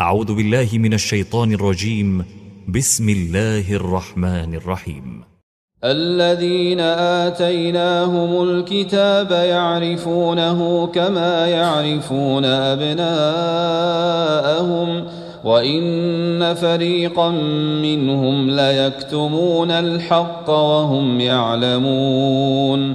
أعوذ بالله من الشيطان الرجيم. بسم الله الرحمن الرحيم. الذين آتيناهم الكتاب يعرفونه كما يعرفون أبناءهم وإن فريقا منهم ليكتمون الحق وهم يعلمون.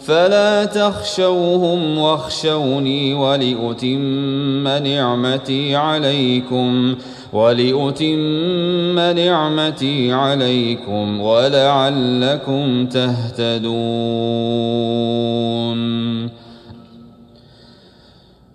فلا تخشوهم واخشوني ولأتم نعمتي عليكم ولأتم نعمتي عليكم ولعلكم تهتدون.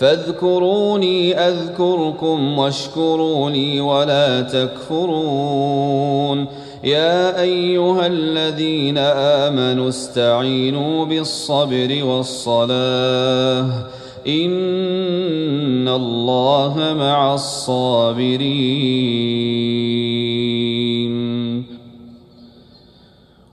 فاذكروني أذكركم واشكروني ولا تكفرون. يا أيها الذين آمنوا استعينوا بالصبر والصلاة. إن الله مع الصابرين.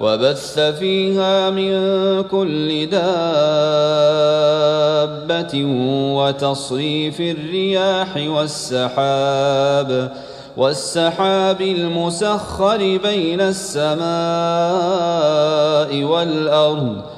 وبث فيها من كل دابة وتصريف الرياح والسحاب والسحاب المسخر بين السماء والأرض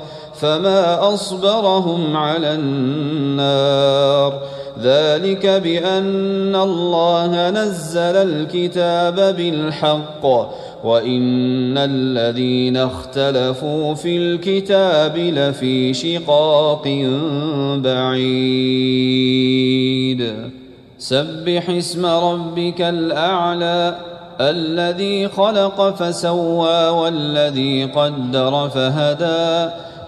فما أصبرهم على النار ذلك بأن الله نزل الكتاب بالحق وإن الذين اختلفوا في الكتاب لفي شقاق بعيد سبح اسم ربك الأعلى الذي خلق فسوى والذي قدر فهدى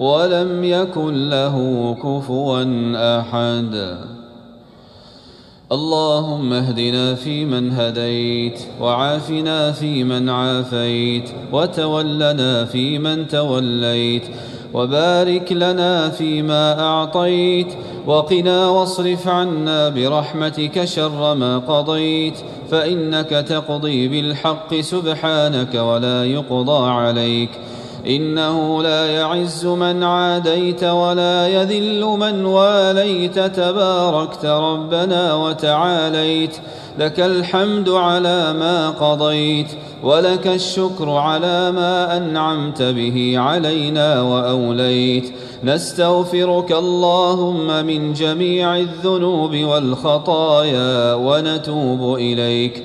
ولم يكن له كفوا أحد. اللهم اهدنا فيمن هديت وعافنا فيمن عافيت وتولنا فيمن توليت وبارك لنا فيما أعطيت وقنا واصرف عنا برحمتك شر ما قضيت فإنك تقضي بالحق سبحانك ولا يقضى عليك إنه لا يعز من عاديت ولا يذل من واليت. تباركت ربنا وتعاليت. لك الحمد على ما قضيت ولك الشكر على ما أنعمت به علينا وأوليت. نستغفرك اللهم من جميع الذنوب والخطايا ونتوب إليك.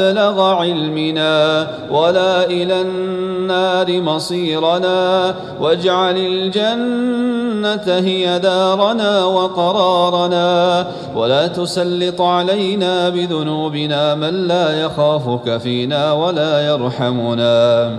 علمنا ولا إلى النار مصيرنا واجعل الجنة هي دارنا وقرارنا ولا تسلط علينا بذنوبنا من لا يخافك فينا ولا يرحمنا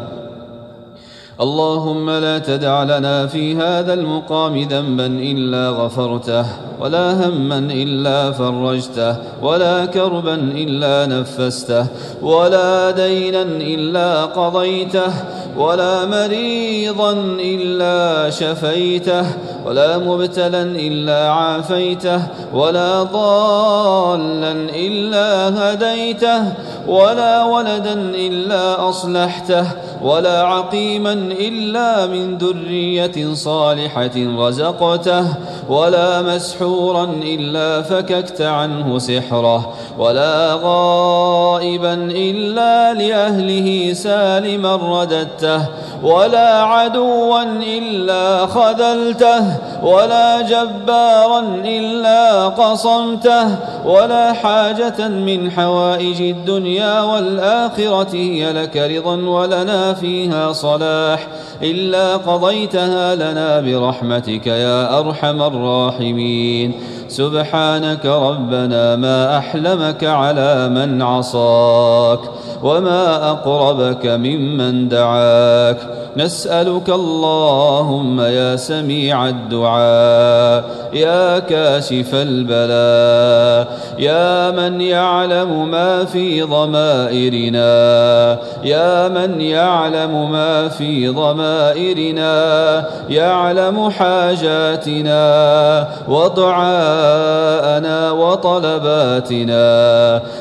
اللهم لا تدع لنا في هذا المقام ذنبا إلا غفرته ولا هما إلا فرجته ولا كربا إلا نفسته ولا دينا إلا قضيته ولا مريضا إلا شفيته ولا مبتلا إلا عافيته ولا ضالا إلا هديته ولا ولدا إلا أصلحته ولا عقيما إلا من ذرية صالحة رزقته ولا مسحورا إلا فككت عنه سحره ولا غائبا إلا لأهله سالما رددته ولا عدوا إلا خذلته ولا جبارا إلا قصمته ولا حاجة من حوائج الدنيا والآخرة هي لك رضا ولنا فيها صلاح. إلا قضيتها لنا برحمتك يا أرحم الراحمين. سبحانك ربنا ما أحلمك على من عصاك. وما أقربك ممن دعاك نسألك اللهم يا سميع الدعاء يا كاشف البلاء يا من يعلم ما في ضمائرنا يا من يعلم ما في ضمائرنا يعلم حاجاتنا ودعاءنا وطلباتنا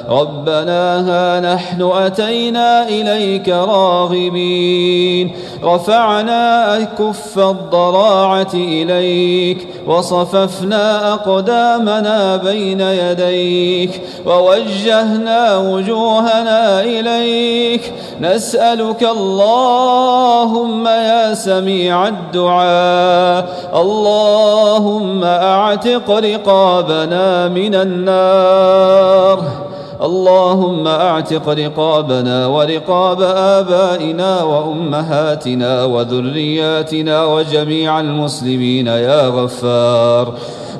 ربنا ها نحن أتينا إليك راغبين. رفعنا كف الضراعة إليك وصففنا أقدامنا بين يديك ووجهنا وجوهنا إليك. نسألك اللهم يا سميع الدعاء اللهم أعتق رقابنا من النار. اللهم أعتق رقابنا ورقاب آبائنا وأمهاتنا وذرياتنا وجميع المسلمين يا غفار.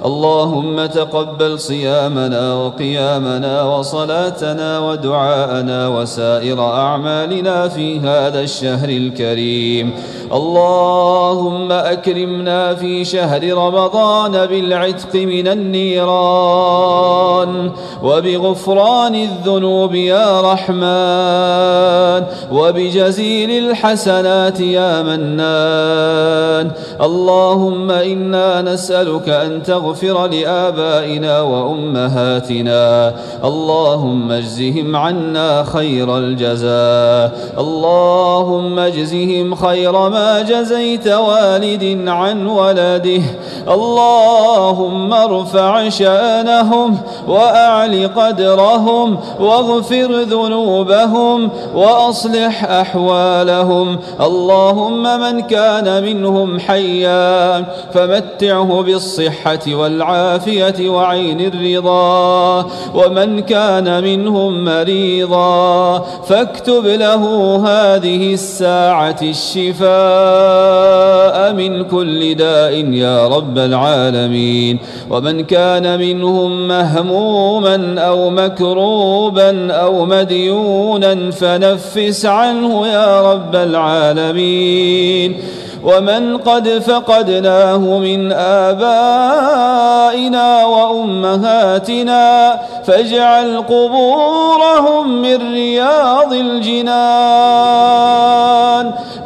اللهم تقبل صيامنا وقيامنا وصلاتنا ودعاءنا وسائر أعمالنا في هذا الشهر الكريم. اللهم أكرمنا في شهر رمضان بالعتق من النيران وبغفران الذنوب يا رحمن وبجزيل الحسنات يا منان اللهم إنا نسألك أن تغفر لآبائنا وأمهاتنا اللهم اجزهم عنا خير الجزاء اللهم اجزهم خير ما جزيت والد عن ولده. اللهم ارفع شانهم وأعل قدرهم واغفر ذنوبهم وأصلح أحوالهم. اللهم من كان منهم حيا فمتعه بالصحة والعافية وعين الرضا. ومن كان منهم مريضا فاكتب له هذه الساعة الشفاء. من كل داء يا رب العالمين. ومن كان منهم مهموما أو مكروبا أو مديونا فنفس عنه يا رب العالمين. ومن قد فقدناه من آبائنا وأمهاتنا فاجعل قبورهم من رياض الجنان.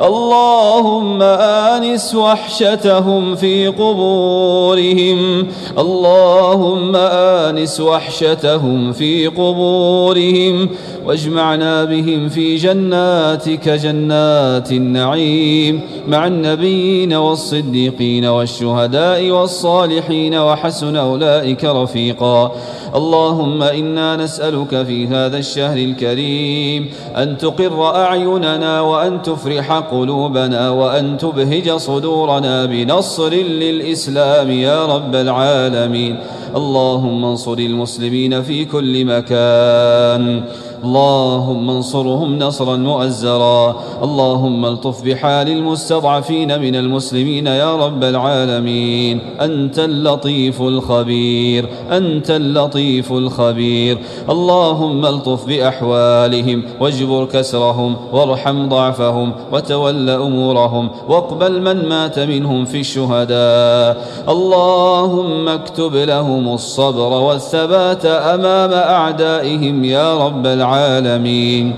اللهم آنس وحشتهم في قبورهم. اللهم آنس وحشتهم في قبورهم. واجمعنا بهم في جناتك جنات النعيم. مع النبيين والصديقين والشهداء والصالحين وحسن أولئك رفيقا. اللهم إنا نسألك في هذا الشهر الكريم أن تقر أعيننا وأن تفرح قلوبنا وأن تبهج صدورنا بنصر للإسلام يا رب العالمين. اللهم انصر المسلمين في كل مكان. اللهم انصرهم نصرا مؤزرا اللهم الطف بحال المستضعفين من المسلمين يا رب العالمين. أنت اللطيف الخبير أنت اللطيف الخبير. اللهم الطف بأحوالهم واجبر كسرهم وارحم ضعفهم وتول أمورهم واقبل من مات منهم في الشهداء. اللهم اكتب لهم الصبر والثبات أمام أعدائهم يا رب العالمين.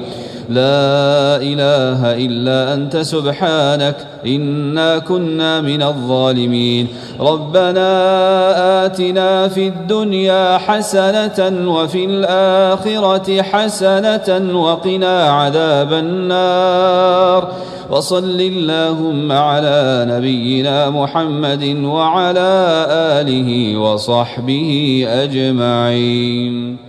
لا إله إلا أنت سبحانك إنا كنا من الظالمين. ربنا آتنا في الدنيا حسنة وفي الآخرة حسنة وقنا عذاب النار. وصل اللهم على نبينا محمد وعلى آله وصحبه أجمعين.